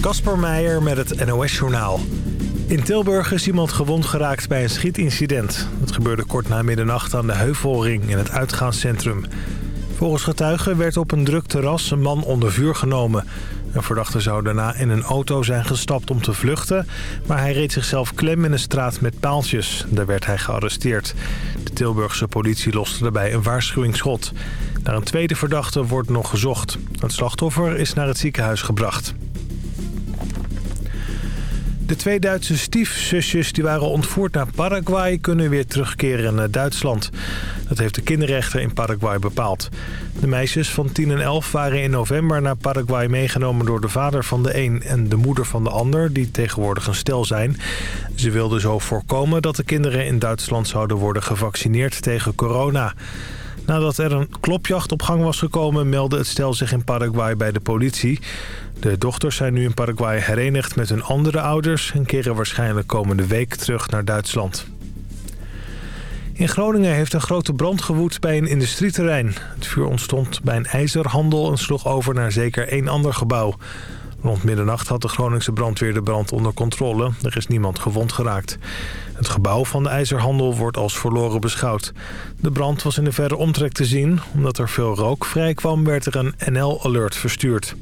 Kasper Meijer met het NOS-journaal. In Tilburg is iemand gewond geraakt bij een schietincident. Dat gebeurde kort na middernacht aan de Heuvelring in het uitgaanscentrum. Volgens getuigen werd op een druk terras een man onder vuur genomen. Een verdachte zou daarna in een auto zijn gestapt om te vluchten... maar hij reed zichzelf klem in een straat met paaltjes. Daar werd hij gearresteerd. De Tilburgse politie loste daarbij een waarschuwingsschot. Naar een tweede verdachte wordt nog gezocht. Het slachtoffer is naar het ziekenhuis gebracht. De twee Duitse stiefzusjes die waren ontvoerd naar Paraguay... kunnen weer terugkeren naar Duitsland. Dat heeft de kinderrechter in Paraguay bepaald. De meisjes van 10 en 11 waren in november naar Paraguay meegenomen... door de vader van de een en de moeder van de ander... die tegenwoordig een stel zijn. Ze wilden zo voorkomen dat de kinderen in Duitsland zouden worden gevaccineerd tegen corona... Nadat er een klopjacht op gang was gekomen... meldde het stel zich in Paraguay bij de politie. De dochters zijn nu in Paraguay herenigd met hun andere ouders... en keren waarschijnlijk komende week terug naar Duitsland. In Groningen heeft een grote brand gewoed bij een industrieterrein. Het vuur ontstond bij een ijzerhandel en sloeg over naar zeker één ander gebouw. Rond middernacht had de Groningse brandweer de brand onder controle. Er is niemand gewond geraakt. Het gebouw van de ijzerhandel wordt als verloren beschouwd. De brand was in de verre omtrek te zien. Omdat er veel rook vrijkwam werd er een NL-alert verstuurd.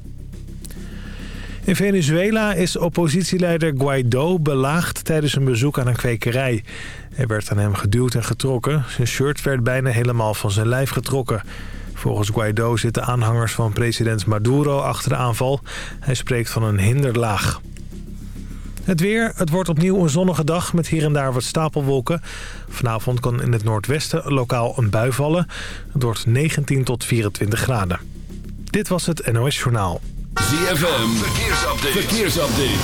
In Venezuela is oppositieleider Guaido belaagd tijdens een bezoek aan een kwekerij. Er werd aan hem geduwd en getrokken. Zijn shirt werd bijna helemaal van zijn lijf getrokken. Volgens Guaido zitten aanhangers van president Maduro achter de aanval. Hij spreekt van een hinderlaag. Het weer, het wordt opnieuw een zonnige dag met hier en daar wat stapelwolken. Vanavond kan in het noordwesten lokaal een bui vallen. Het wordt 19 tot 24 graden. Dit was het NOS Journaal. ZFM, verkeersupdate. verkeersupdate.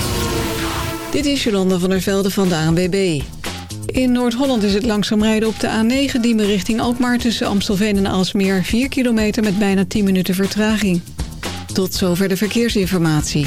Dit is Jolanda van der Velde van de ANWB. In Noord-Holland is het langzaam rijden op de A9 Diemen richting Alkmaar... tussen Amstelveen en Alsmeer 4 kilometer met bijna 10 minuten vertraging. Tot zover de verkeersinformatie.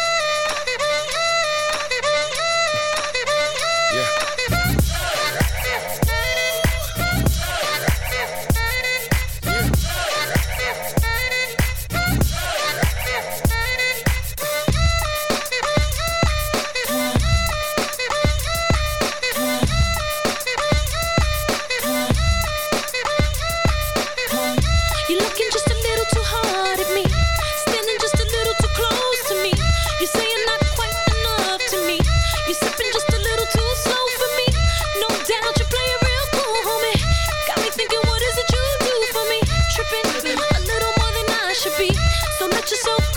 should be. So let yourself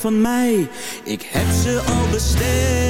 van mij, ik heb ze al besteld.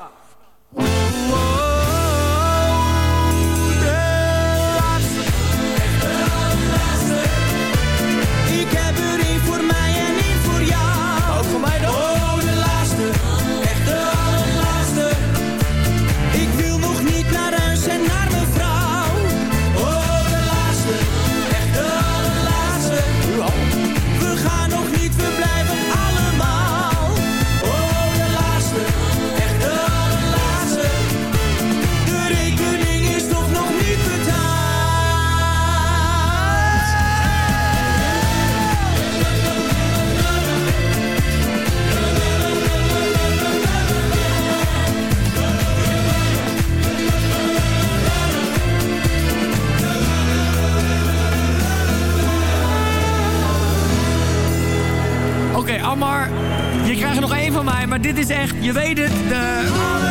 Maar dit is echt, je weet het, de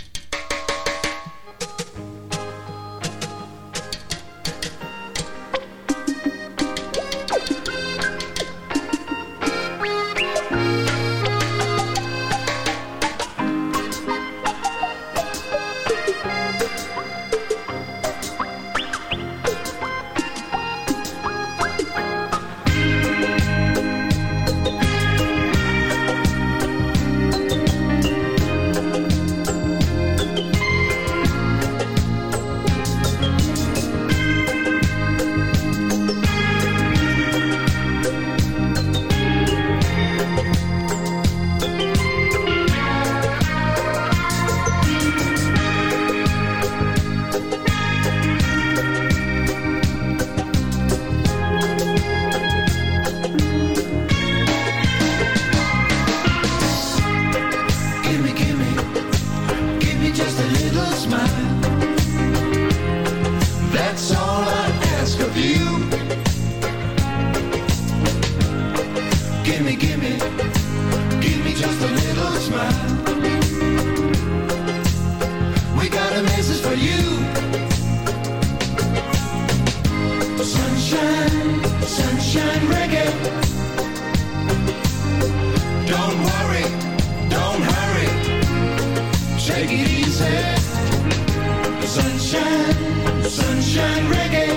Sunshine, sunshine reggae.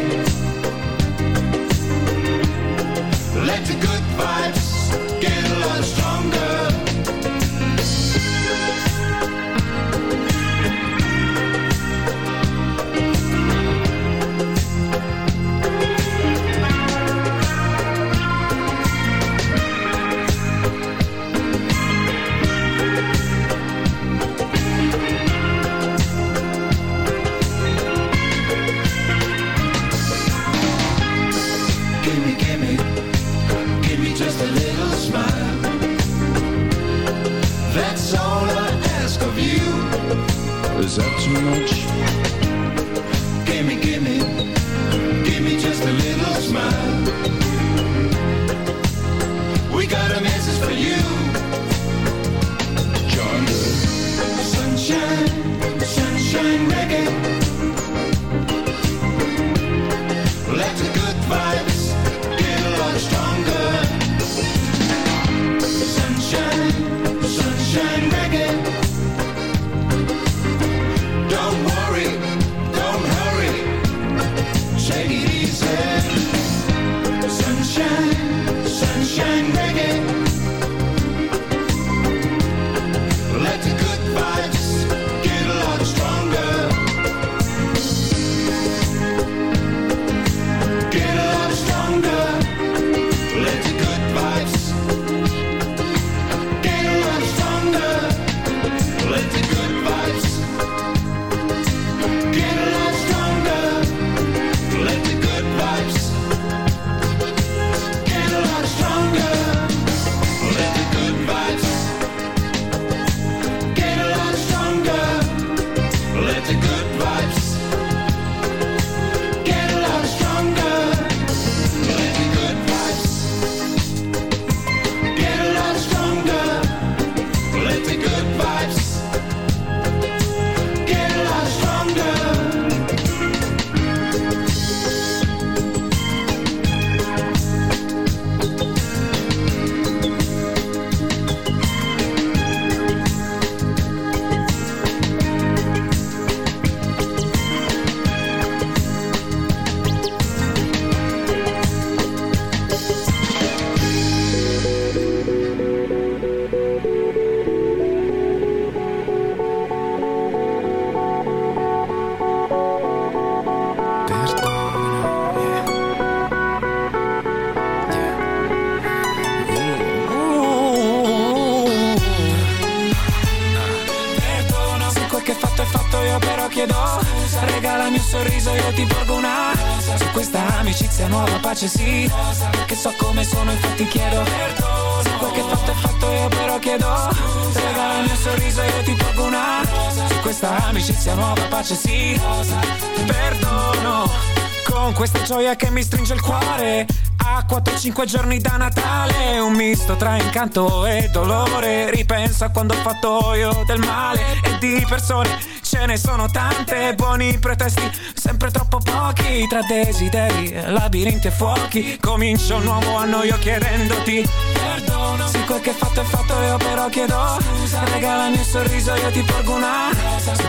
Let the good vibes get questa gioia che mi stringe il cuore. A 4-5 giorni da Natale Un misto tra incanto e dolore. Ripenso a quando ho fatto io del male. E di persone ce ne sono tante. Buoni pretesti sempre troppo pochi. Tra desideri, labirinti e fuochi. Comincio un nuovo anno io chiedendoti Perdono Se quel che fatto è fatto io però chiedo Scusa Regala il mio sorriso io ti porgo una Rosa.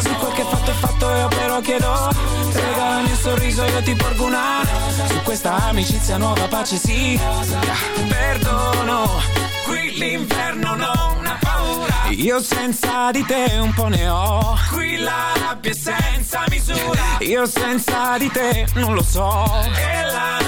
Se quel che fatto è fatto io però chiedo Regala il mio sorriso io ti porgo una. Su questa amicizia nuova pace sì. Perdono Qui l'inverno non ha paura. Io senza di te un po' ne ho. Qui la rabbia è senza misura. Io senza di te non lo so. E la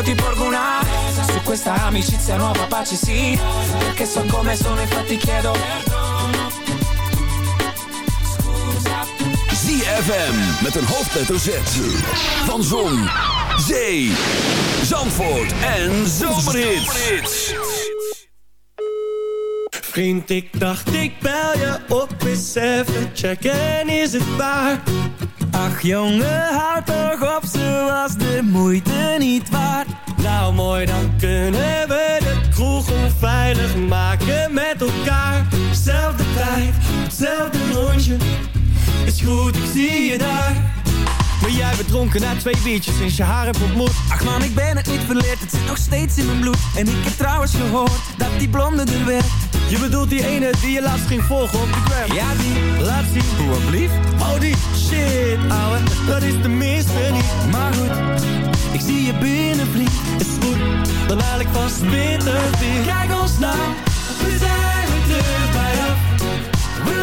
io ti porgo una Su questa amicizia nuova pace sì Perché so come sono infatti chiedo Perdono ZFM met een hoofdletter Z. Van Zon, Zee, Zandvoort en Zomerhits. Vriend, ik dacht ik bel je op eens even checken, is het waar? Jongen, houd toch op, ze was de moeite niet waard. Nou mooi, dan kunnen we de kroeg onveilig maken met elkaar. Zelfde tijd, hetzelfde rondje, is goed, ik zie je daar. Maar jij bent dronken na twee biertjes sinds je haar hebt ontmoet Ach man, ik ben het niet verleerd, het zit nog steeds in mijn bloed. En ik heb trouwens gehoord, dat die blonde er werd. Je bedoelt die ene die je laatst ging volgen op de gram? Ja die, laat zien, hoe blief Oh die, shit ouwe, dat is de minste niet. Maar goed, ik zie je binnen vriend Is goed, dan haal ik vast bitter weer. Kijk ons nou, we zijn terug bij af. We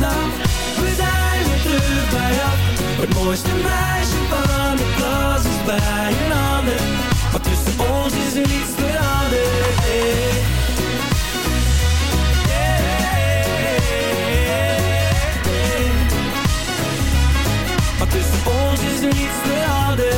Nou, we zijn weer terug bij af. Het mooiste meisje van de klas is bij een ander. Maar tussen ons is er niets veranderd. Hey. Maar tussen ons is er niets veranderd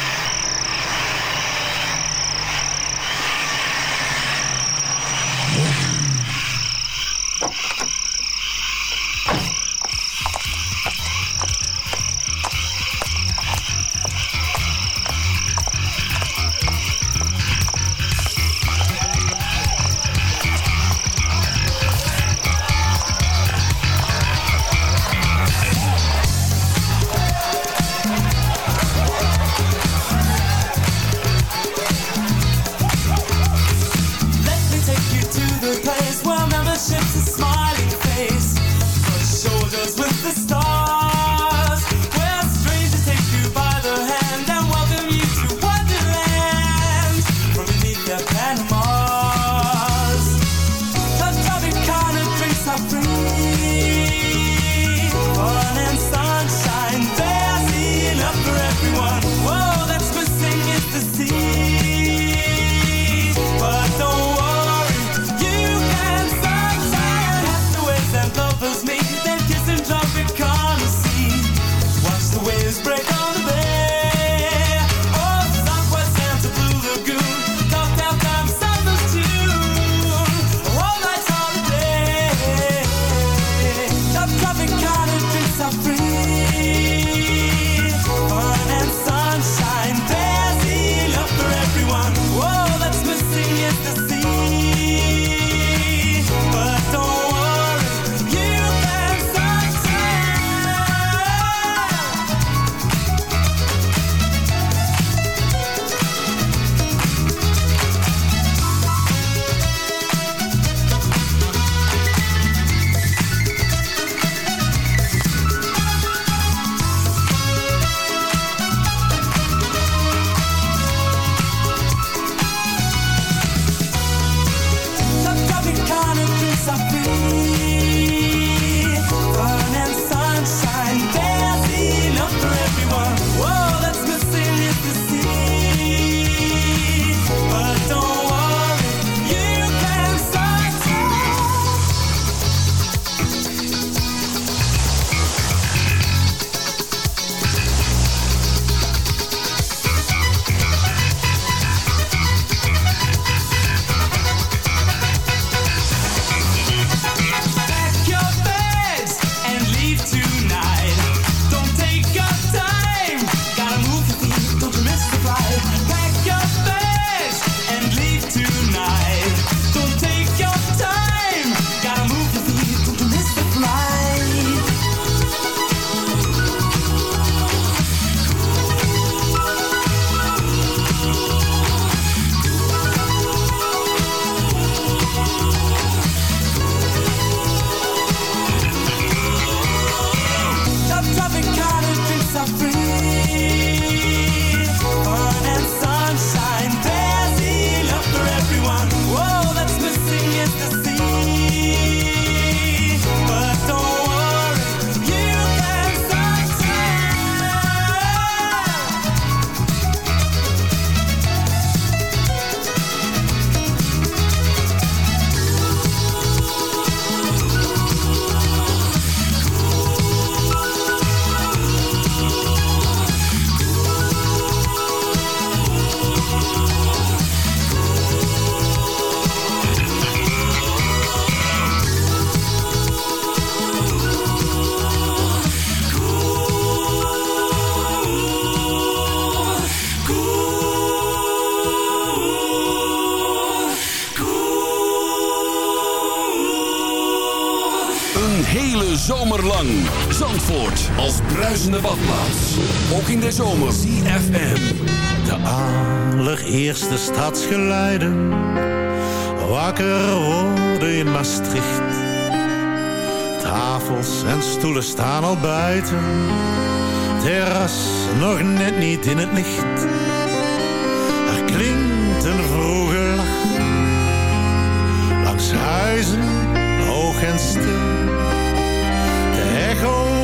Zandvoort als bruisende badplaats. Ook in de zomer. CFM. De allereerste stadsgeluiden. Wakker worden in Maastricht. Tafels en stoelen staan al buiten. Terras nog net niet in het licht. Er klinkt een vroege lach. Langs huizen, hoog en stil.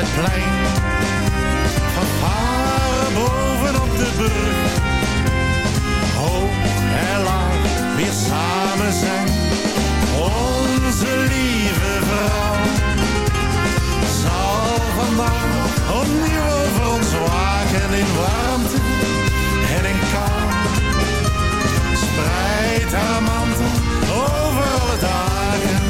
het plein. Van varen bovenop de brug. Hoog en laag, weer samen zijn. Onze lieve vrouw. Zal vandaag opnieuw over ons waken in warmte en in kou. Spreid haar mantel over alle dagen.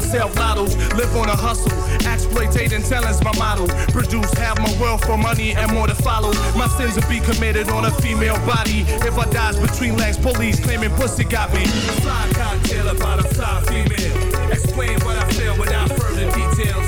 myself, lottos. Live on a hustle, exploitating talent's my model. Produce half my wealth for money and more to follow. My sins will be committed on a female body. If I dies between legs, police claiming pussy got me. Fly cocktail about a fly female. Explain what I feel without further details.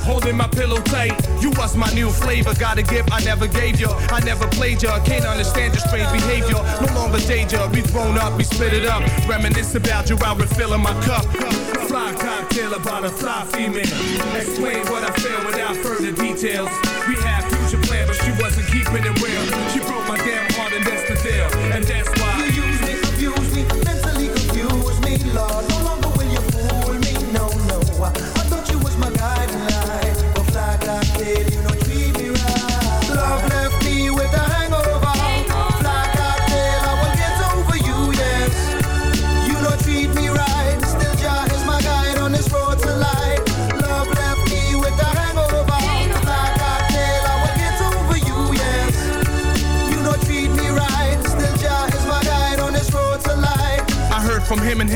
holding my pillow tight. You was my new flavor, got a gift I never gave you. I never played you, can't understand your strange behavior. No longer danger, we thrown up, we split it up. Reminisce about you while refilling my cup. Fly cocktail about a fly female. Explain what I feel without further details.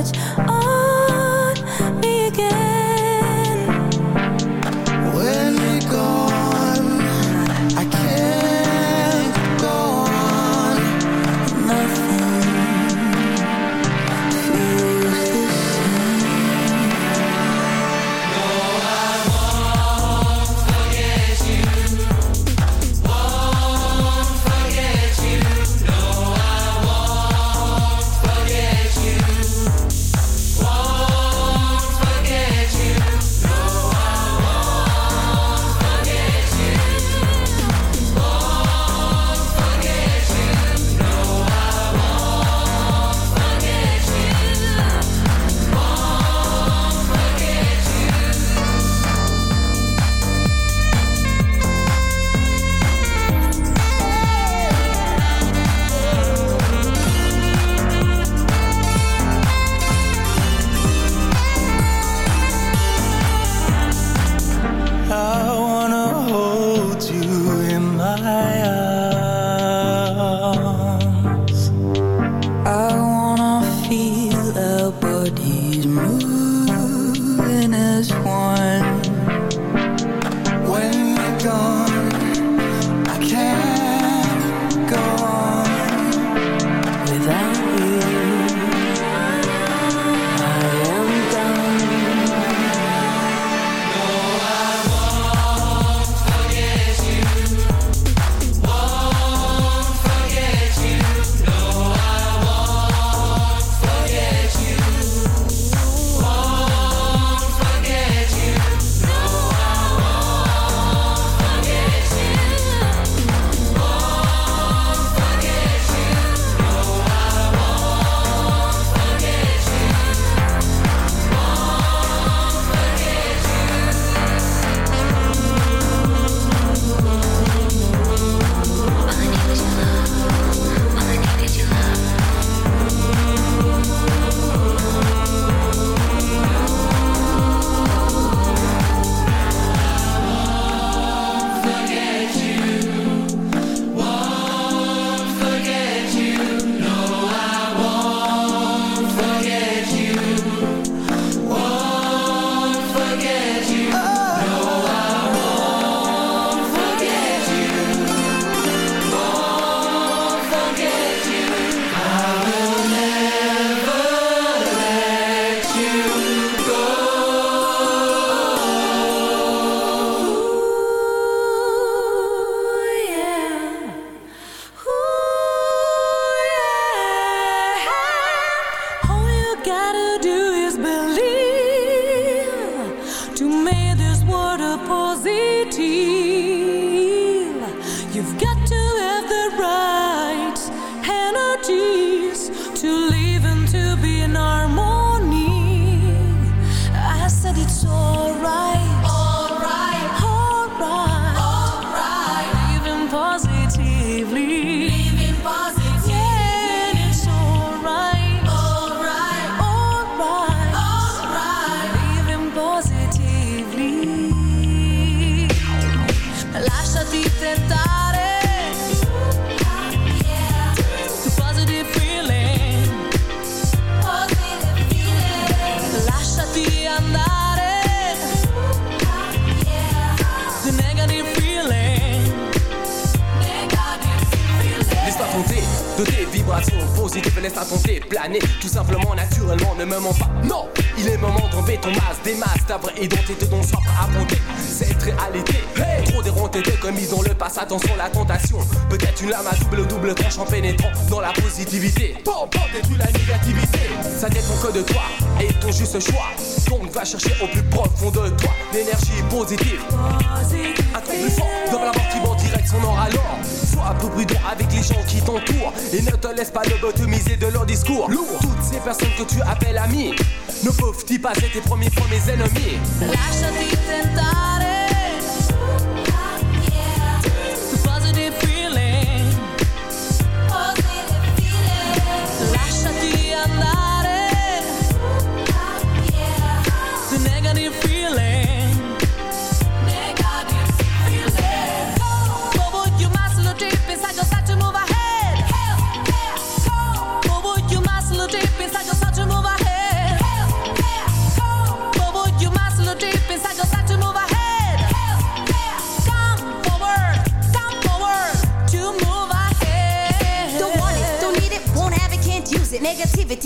much vibrations positives, laisse-toi tenter, planer tout simplement, naturellement, ne me mens pas. Non, il est moment d'enlever ton masque, des masques, ta vraie identité dont soif à affronter cette réalité. Hey Trop déronté de commis dans le passé, attention la tentation. Peut-être une lame à double double tranche en pénétrant dans la positivité. Bon, bon, détruis la négativité. Ça dépend que de toi et ton juste choix. Donc va chercher au plus profond de toi l'énergie positive. Un dans la mort qui va en direct son or alors. Sois un peu prudent avec les gens qui t'entourent et ne te laisse pas lobotomiser de leur discours. Lourd. Toutes ces personnes que tu appelles amis ne peuvent-ils pas être tes premiers premiers ennemis? Lasciati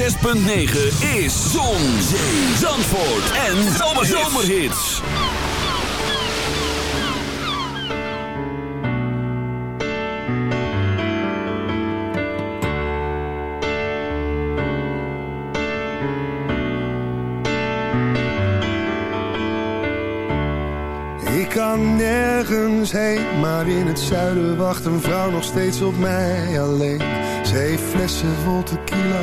Is Zon, Zee, Zandvoort en Zomerhits. Ik kan nergens heen, maar in het zuiden wacht een vrouw nog steeds op mij alleen. Ze heeft flessen vol tequila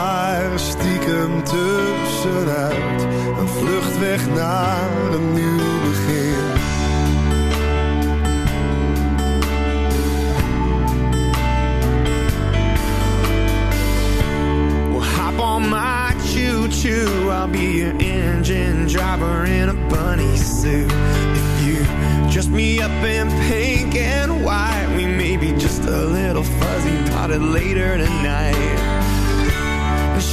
Er stiekem tussenuit, een naar een nieuw begin. Well, hop on my choo-choo. I'll be your engine driver in a bunny suit. If you dress me up in pink and white, we may be just a little fuzzy potted later tonight.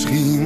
Misschien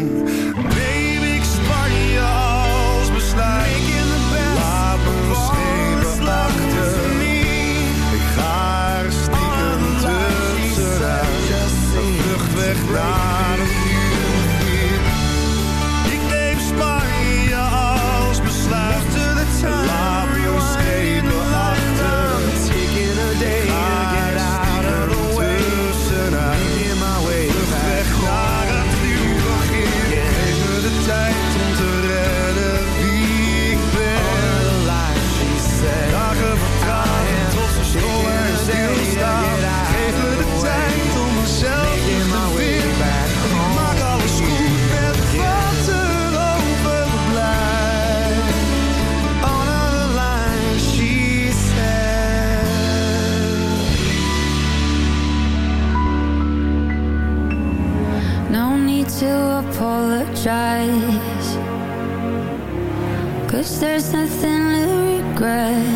Cause there's nothing to regret.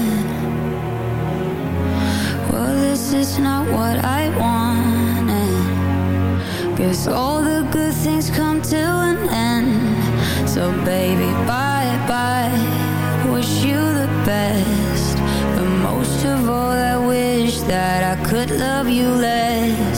Well, this is not what I wanted. Guess all the good things come to an end. So, baby, bye bye. Wish you the best. But most of all, I wish that I could love you less.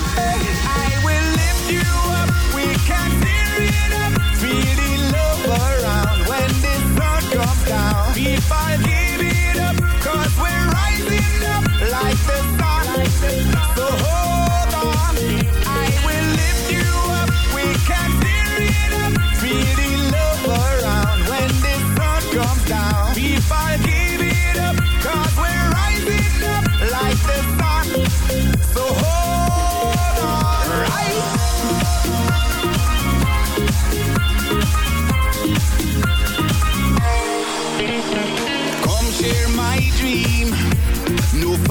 If I give it up, we're rising up like the sun. Like the sun.